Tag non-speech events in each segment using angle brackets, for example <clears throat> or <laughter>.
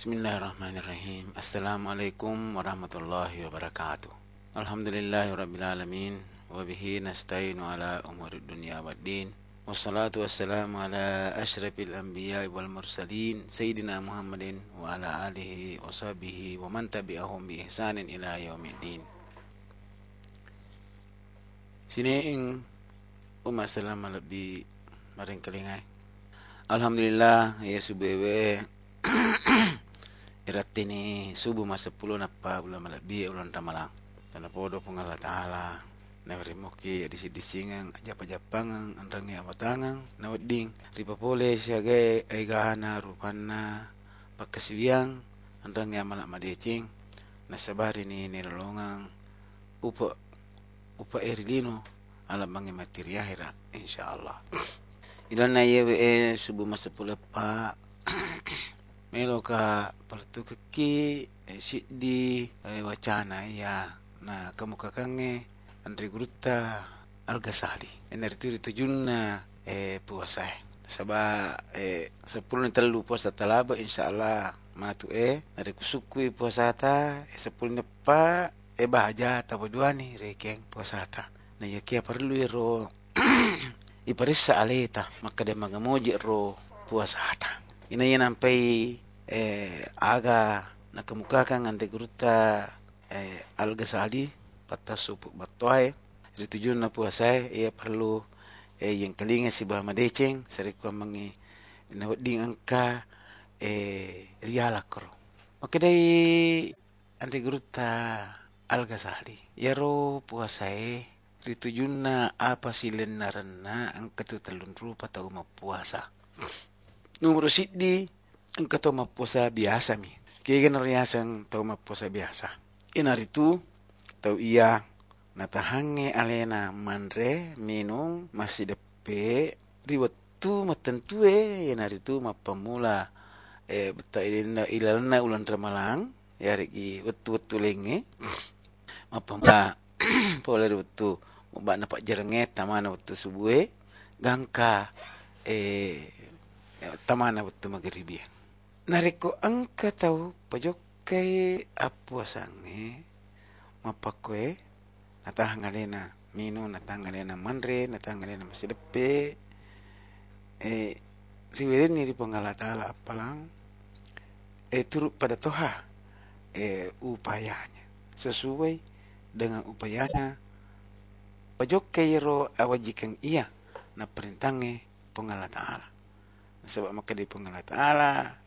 بسم الله الرحمن الرحيم السلام عليكم ورحمة الله وبركاته الحمد لله رب العالمين وبه نستعين على أمور الدنيا والدين والصلاة والسلام على أشرف الأنبياء والمرسلين سيدنا محمد وعلى آله وصحبه ومن تبعهم بإحسان إلى يوم الدين سنين أم السلام على بي مرن الحمد لله يا سبيبي iratini subuh masa puluh napa bulan malabi ulan tamalang. Tanah podo pun Allah Ta'ala. Nawari moki di disingang ajap-ajapangang andrangi amatangang nawading ripa pole siagai aigahana rupana pakasiwiang andrangi amalak madecing. Nasabari ni nirolongang upa upa erilino alam mangi materi akhira insyaallah <clears throat> idan na yewe subuh masa pula pa <clears throat> melo ka palatu keki e siddi e wacana ya na kamu kakange Andri Gurutta Al-Ghazali. Enar itu ditujunna eh, puasa. Saba eh, sepuluh ni telu puasa talaba insyaAllah matu eh. Nari kusukui puasa ta. Eh, sepuluh pa eh bahaja tabu dua ni rekeng puasa ta. Na ya kia perlu ro <clears throat> iparissa aleta maka dia magamoji ro puasa ta. Ina yan sampai eh, aga nakamukakan Andri Gurutta eh, Al-Ghazali pata supu batoy ritujun na puasay ia perlu eh, yang kalinga si bah madeceng sari ko mangi nawading angka eh, riala kro makadai ante gruta al-Ghazali yaro puasay ritujun na apa silen narana ang katutalun rupa tau mapuasa numero siddi ang kato mapuasa biasa mi? Kaya ganariasang tau mapuasa biasa? Inaritu tau iya natahange alena manre minum masih depe riwatu matentue yenari tu mapamula e beta ilana ilalana ulan ramalang ya rigi wetu wetu lenge. <coughs> Mapamula <coughs> pole wetu mbak napak jerenge tamana wetu subuhe gangka e tamana wetu maghribi nariko angka tau pajokai apa sange mapakwe natahangalena mino natahangalena manre natahangalena masih depe eh riweren ni pengala taala apalang eh turut pada toha eh upayanya. Sesuai dengan upayanya pajok kairo awajikan iya na perintange pengala taala sebab maka di pengala taala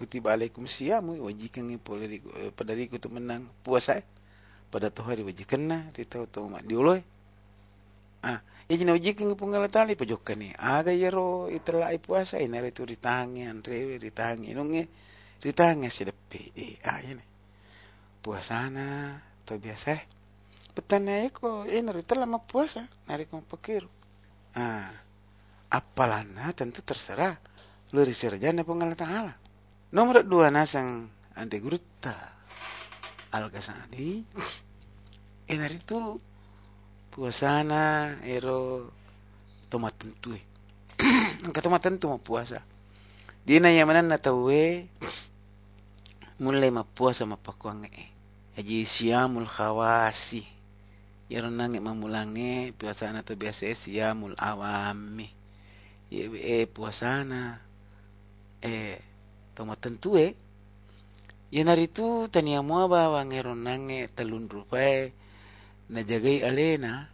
kutiba alaikum siyamu wajikan ipole pada riku tu menang. Puasa pada tu hari wajikan na di tahu tahu mak diuloi ah ya jina wajikan punggal tali pajokan ni. Aga yero itela ai puasa ina itu ditangi andre ditangi nunge ditangi si depe eh ah ini puasana to biasa petana eko ina itela ma puasa nari ko pikir ah apalana tentu terserah. Lu riserjana punggal taala nomor dua nasang. Ande gurutta Al-Ghazali enar itu puasana ero tomat tentu <clears throat> angka tomat tentu mau puasa. Dia nanya mana na tawe mulai ma puasa ma pakuang e haji siamul khawasi. Yaro nange mamulange puasana to biasa siamul awami. Ye e puasana. Eh tomat tentu eh Yanar itu tania mua bawa ngeron nange talun rupai na jagai alena.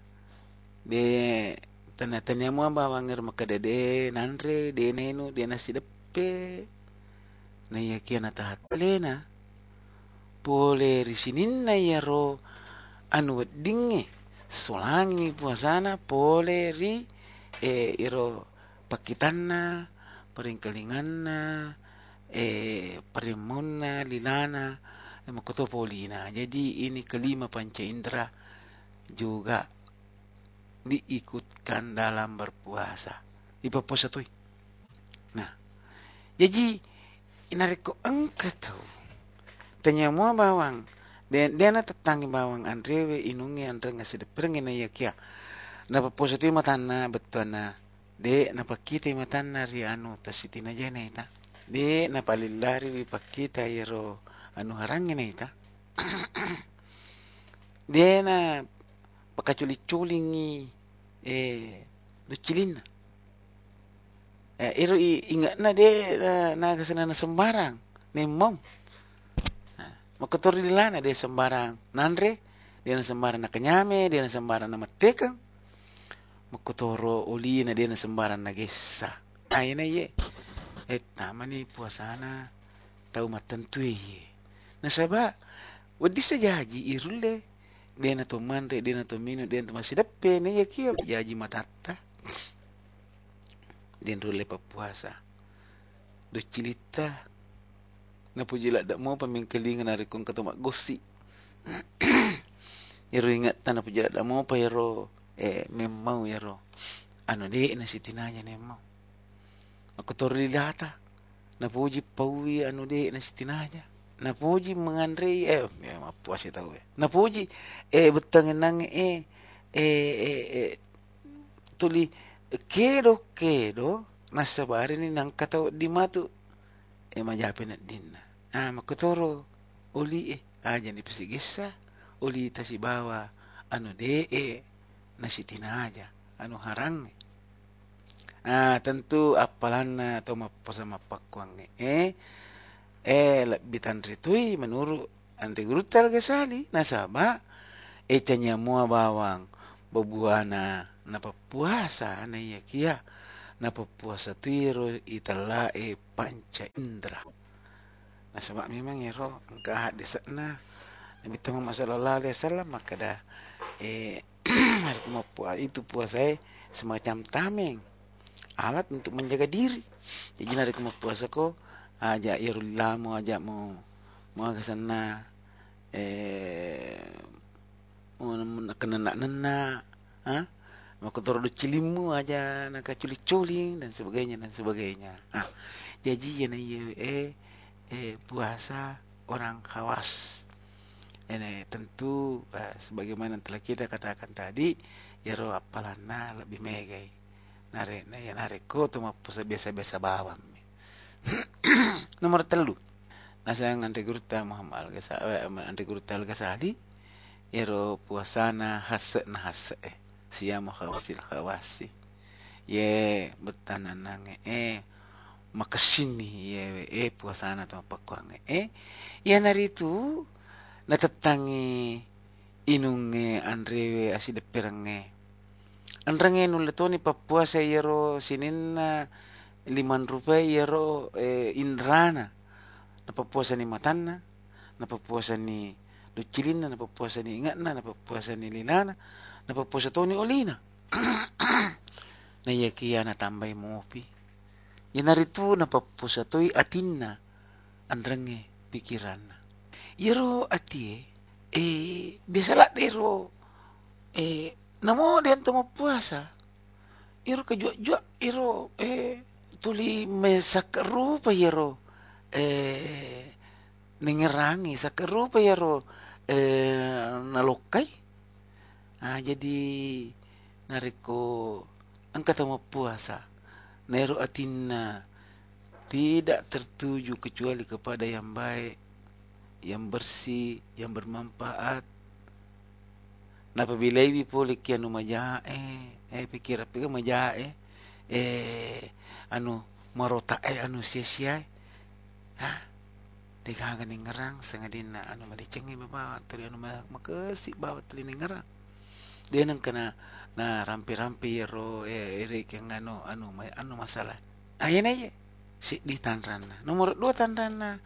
De tana tania mua bawa nger makadade nanre de nenu de nasi depe. Na yakia na tahat alena. Pole risinin na yaro anu dinge solangi puasana pole ri e iro pakitanna peringkalinganna eh Parimona, Lilana, Makotopolina. Jadi ini kelima panca indera juga diikutkan dalam berpuasa. Ipapuasa tuh. Nah, jadi inariko angka tahu. Tanya mua bawang. Dan dia na tetangi bawang andrewe inungi andre ngasi de perengin ya kia. Napa tuh matana betana. De napa kita matana ri anu tasitina jana ita de na palillari wi pakkita yero anu harangina ita. <coughs> De na pakaculi-culingi eh ducilina. Eh iro ingat na de na, na kasana na sembarang nemom makotori lana de sembarang nandre dia na sembarang na kanyame dia na sembarang na matekang makotoro uli na dia na sembarang na gesa. Ayana ye eh tamani puasana tau matantui nasaba wadi sajaji irulle dena to manre dena to minu dena to masidappe ne ya kia jaji matatta den rulle papuasa do cilita na pujila dak mau pamingkelingan ari kong kata mak gosi. <clears throat> Yaro ingat tanah pujila dak mau pa yaro eh memang yaro anu de na sitinanya nemau Aku torrilata. Napuji pawi anu de na sitinanya. Napuji mengandrei eh ya mapuas ya tahu ya. Napuji eh betang nang eh eh eh, eh tuli kedo kedo nasabari ni nang kata di matu eh majape na dinna. Ah makotoro uli eh aja ni pesigisa uli tasi bawa anu de eh nasitina aja anu harang eh. Ah, tentu apalan atau mapasa mapakwang eh eh bitan ritui menurut anti grutal kesali nasaba eh mua bawang bebuana napa puasa na iya kia. Napa puasa tiro itala e panca indra. Nasaba memang ero engkah di sana Nabi Muhammad sallallahu alaihi wasallam maka dah eh <clears throat> itu puasa eh semacam tameng alat untuk menjaga diri. Jadi nari kemo puasa ko aja irullah mau aja mau mau ke sana eh mau kena nak nena, ah mau kotor do cilimu aja nak culi culing dan sebagainya dan sebagainya. Ah jadi ya eh eh puasa orang khawas. Ini tentu eh, sebagaimana telah kita katakan tadi, ya roh apalana lebih megai nare na ya to mapusa biasa-biasa bawam <clears throat> nomor telu. Nasa ante guruta Muhammad al eh, ante guruta al gasali ero puasana hase na hase eh. Siyamu khawasil khawasi. Ye betana nange eh. Makasini ye eh puasana to pakwange eh. Ya nari tu natatangi inunge andrewe aside perange Andrange nuletoni papuasa yero sininna liman rupiah yero eh, indrana na. Papuasa ni matanna na papuasa ni lucilina na papuasa ni ingatna na papuasa ni linana na papuasa toni olina na. <clears throat> Yakia na tambay mopi yanaritu na papuasa toy atinna andrange pikiran yero atie eh biasa dero eh namo dian tomo puasa. Iro kejua-jua iro eh tuli mesak rupa iro eh nengerangi. Sak rupa iro eh nalokai. Ah jadi nariko angkat tomo puasa. Nero atinna tidak tertuju kecuali kepada yang baik yang bersih yang bermanfaat napabilayvi pole ki anu majae eh pikir pikir majae eh anu marota eh anu sia-sia ha? Dikagan ni ngerang sengadina anu malicengi bawa tuli anu makesi bawa tuli ngerang dia nang kena na rampi-rampi ro eh ere yang anu anu anu masalah ayana ye si di tanrana nomor dua tanrana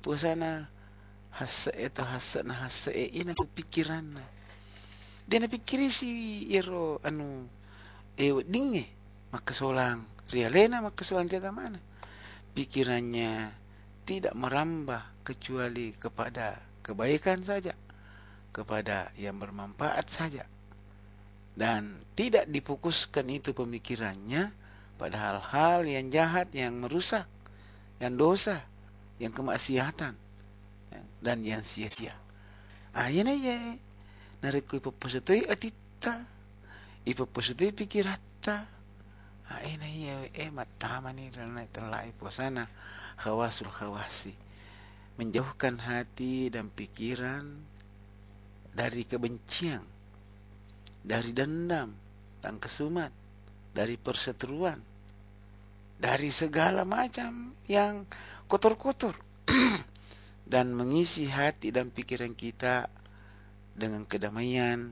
puasana hasa itu hasa na hasa eh ina pikiran na pikiri si iro anu e dinge maka solang rialena maka solang dia mana. Pikirannya tidak merambah kecuali kepada kebaikan saja kepada yang bermanfaat saja. Dan tidak difokuskan itu pemikirannya pada hal-hal yang jahat yang merusak yang dosa yang kemaksiatan dan yang sia-sia. Ah ya nareko ipaposatoi atita ipaposatoi pikirata ah ena iya eh matama ni dan telai puasana khawasul khawasi menjauhkan hati dan pikiran dari kebencian dari dendam dan kesumat dari perseteruan dari segala macam yang kotor-kotor. <clears throat> Dan mengisi hati dan pikiran kita dengan kedamaian,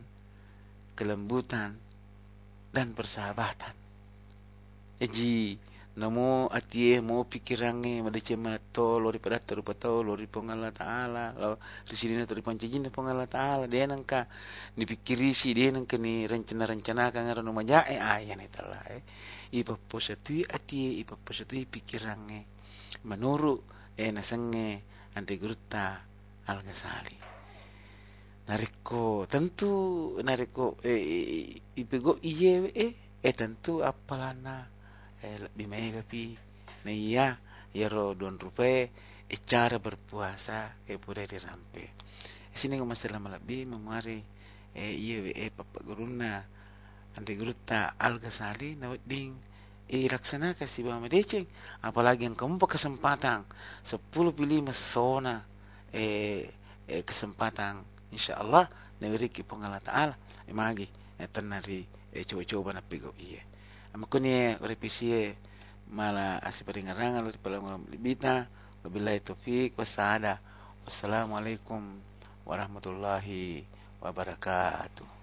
kelembutan, dan persahabatan. Jadi, namo atie mo pikirange madace to lori pada terupa to lori pongala taala lo di sini na teripan cejin pongala taala dia nangka dipikiri si dia nangka ni rencana rencana kan ngaro maja eh ayan itala eh ipa posatui atie ipa posatui pikirange menurut eh nasenge ante gruta al nariko tentu nariko eh ipego iye eh eh tentu apalana eh lebih mega pi nah iya ya ro don rupe eh cara berpuasa eh pura dirampe. Eh, sini ngomong masalah lebih memari eh iya eh papa guruna ante gruta al gasali na ding. Eh laksanakan si bama deceng apalagi yang kamu kesempatan sepuluh pilih mesona eh, eh kesempatan insyaallah ki pengala taala. Imagi eh tenari eh coba-coba na pigo iya amakuni repisi mala asiparingarangan di palang libita wabillahi taufik wasada wassalamualaikum warahmatullahi wabarakatuh